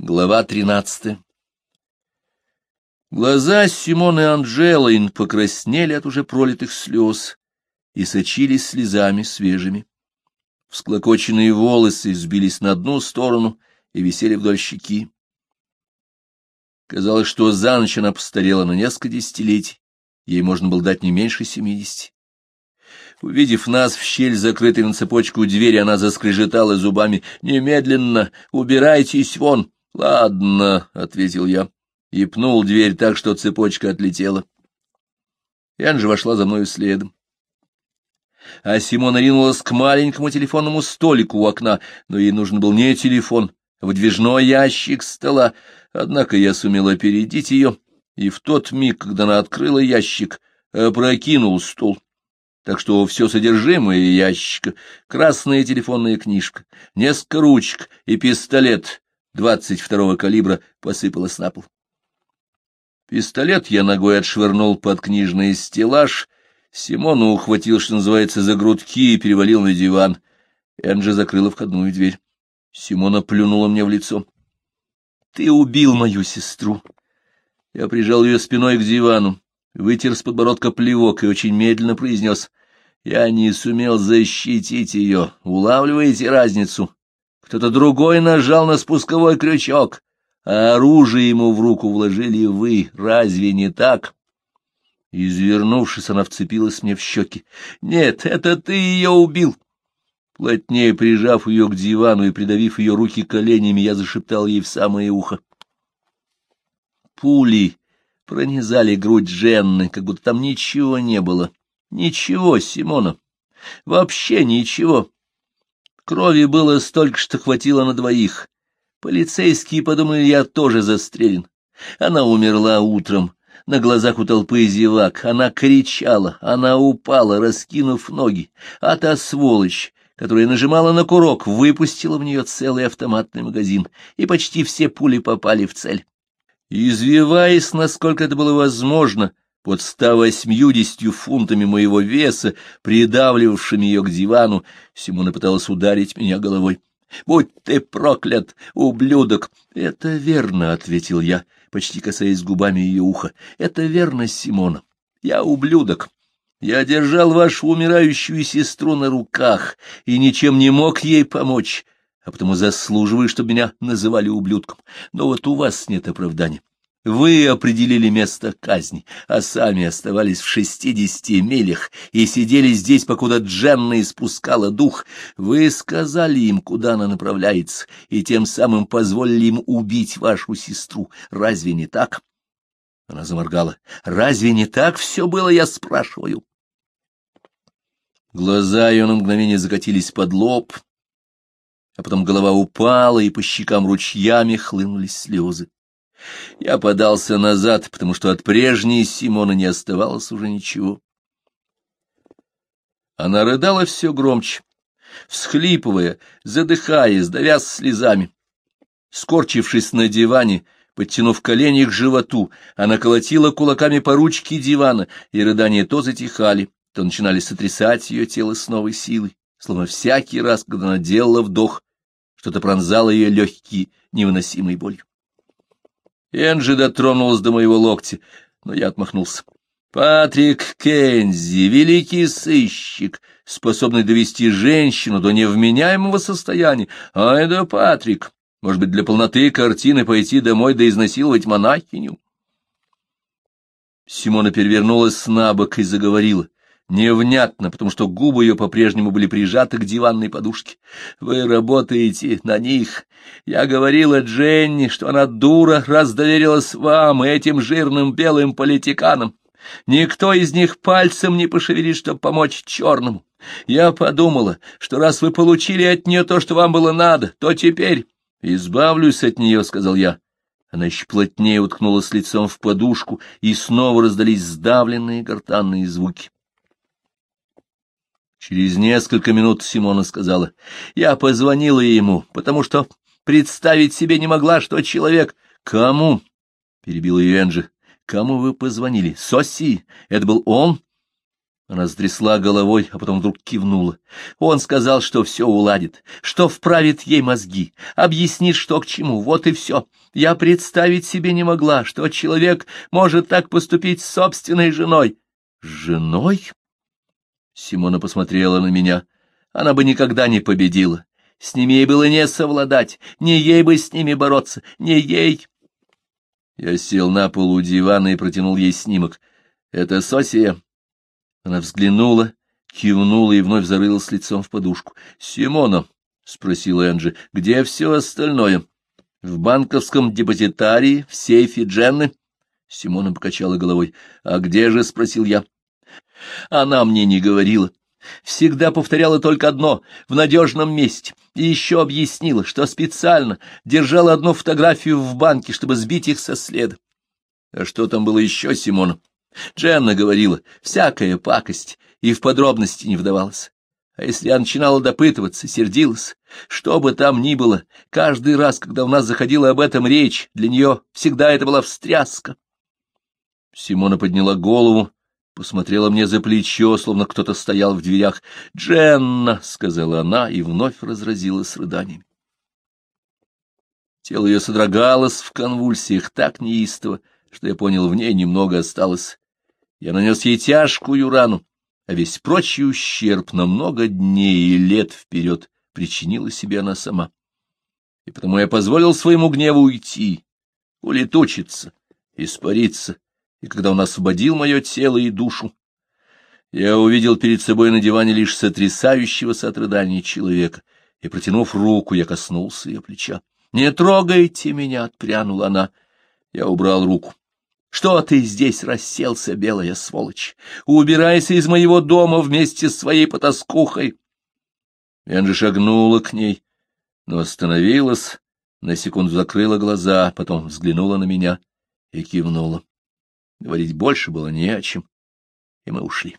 Глава тринадцатая Глаза Симоны Анджелайн покраснели от уже пролитых слез и сочились слезами свежими. Всклокоченные волосы сбились на одну сторону и висели вдоль щеки. Казалось, что за ночь она постарела на несколько десятилетий, ей можно было дать не меньше семидесяти. Увидев нас в щель, закрытой на цепочку двери, она заскрежетала зубами. «Немедленно! Убирайтесь вон!» «Ладно», — ответил я, и пнул дверь так, что цепочка отлетела. Энджи вошла за мною следом. А Симона ринулась к маленькому телефонному столику у окна, но ей нужен был не телефон, а выдвижной ящик стола. Однако я сумел опередить ее, и в тот миг, когда она открыла ящик, опрокинул стол так что все содержимое ящика, красная телефонная книжка, несколько ручек и пистолет двадцать второго калибра посыпалось на пол. Пистолет я ногой отшвырнул под книжный стеллаж, Симону ухватил, что называется, за грудки и перевалил на диван. Энджи закрыла входную дверь. Симона плюнула мне в лицо. — Ты убил мою сестру. Я прижал ее спиной к дивану, вытер с подбородка плевок и очень медленно произнес. Я не сумел защитить ее. Улавливаете разницу? Кто-то другой нажал на спусковой крючок, а оружие ему в руку вложили вы. Разве не так? Извернувшись, она вцепилась мне в щеки. «Нет, это ты ее убил!» Плотнее прижав ее к дивану и придавив ее руки коленями, я зашептал ей в самое ухо. Пули пронизали грудь Женны, как будто там ничего не было. Ничего, Симона, вообще ничего. Крови было столько, что хватило на двоих. Полицейские подумали, я тоже застрелен. Она умерла утром, на глазах у толпы зевак. Она кричала, она упала, раскинув ноги. А та сволочь, которая нажимала на курок, выпустила в нее целый автоматный магазин, и почти все пули попали в цель. Извиваясь, насколько это было возможно, под ста восьмьюдесятью фунтами моего веса, придавливавшими ее к дивану, Симона пыталась ударить меня головой. — Будь ты проклят, ублюдок! — Это верно, — ответил я, почти касаясь губами ее уха. — Это верно, Симона. Я ублюдок. Я держал вашу умирающую сестру на руках и ничем не мог ей помочь, а потому заслуживаю, чтобы меня называли ублюдком. Но вот у вас нет оправдания. Вы определили место казни, а сами оставались в шестидесяти милях и сидели здесь, покуда Дженна испускала дух. Вы сказали им, куда она направляется, и тем самым позволили им убить вашу сестру. Разве не так? Она заморгала. Разве не так все было, я спрашиваю? Глаза ее на мгновение закатились под лоб, а потом голова упала, и по щекам ручьями хлынулись слезы. Я подался назад, потому что от прежней Симона не оставалось уже ничего. Она рыдала все громче, всхлипывая, задыхаясь, давясь слезами. Скорчившись на диване, подтянув колени к животу, она колотила кулаками по ручке дивана, и рыдания то затихали, то начинали сотрясать ее тело с новой силой, словно всякий раз, когда она делала вдох, что-то пронзало ее легкие невыносимой болью. Энджи дотронулась до моего локтя, но я отмахнулся. Патрик Кензи, великий сыщик, способный довести женщину до невменяемого состояния. Ай да Патрик, может быть, для полноты картины пойти домой да изнасиловать монахиню? Симона перевернулась на бок и заговорила невнятно, потому что губы ее по-прежнему были прижаты к диванной подушке. «Вы работаете на них. Я говорила Дженни, что она дура, раз доверилась вам этим жирным белым политиканам. Никто из них пальцем не пошевелит, чтобы помочь черному. Я подумала, что раз вы получили от нее то, что вам было надо, то теперь избавлюсь от нее, — сказал я. Она еще плотнее уткнулась лицом в подушку, и снова раздались сдавленные гортанные звуки. Через несколько минут Симона сказала, «Я позвонила ему, потому что представить себе не могла, что человек...» «Кому?» — перебил ее Энджи. «Кому вы позвонили? Соси? Это был он?» Она стрясла головой, а потом вдруг кивнула. Он сказал, что все уладит, что вправит ей мозги, объяснит, что к чему, вот и все. Я представить себе не могла, что человек может так поступить с собственной женой. Женой? Симона посмотрела на меня. Она бы никогда не победила. С ними ей было не совладать, не ей бы с ними бороться, не ей. Я сел на полу дивана и протянул ей снимок. — Это Сосия? Она взглянула, кивнула и вновь зарылась лицом в подушку. — Симона, — спросила Энджи, — где все остальное? — В банковском депозитарии, в сейфе Дженны? Симона покачала головой. — А где же? — спросил я. Она мне не говорила. Всегда повторяла только одно — в надежном месте. И еще объяснила, что специально держала одну фотографию в банке, чтобы сбить их со следа. А что там было еще, Симона? Дженна говорила, всякая пакость, и в подробности не вдавалась. А если я начинала допытываться, сердилась, что бы там ни было, каждый раз, когда у нас заходила об этом речь, для нее всегда это была встряска. Симона подняла голову, посмотрела мне за плечо, словно кто-то стоял в дверях. «Дженна!» — сказала она и вновь разразилась рыданиями. Тело ее содрогалось в конвульсиях так неистово, что я понял, в ней немного осталось. Я нанес ей тяжкую рану, а весь прочий ущерб на много дней и лет вперед причинила себе она сама. И потому я позволил своему гневу уйти, улетучиться, испариться, и когда он освободил мое тело и душу, я увидел перед собой на диване лишь сотрясающегося от рыданий человека, и, протянув руку, я коснулся ее плеча. — Не трогайте меня! — отпрянула она. Я убрал руку. Что ты здесь расселся, белая сволочь? Убирайся из моего дома вместе с своей потаскухой. Энджи шагнула к ней, но остановилась, на секунду закрыла глаза, потом взглянула на меня и кивнула. Говорить больше было не о чем, и мы ушли.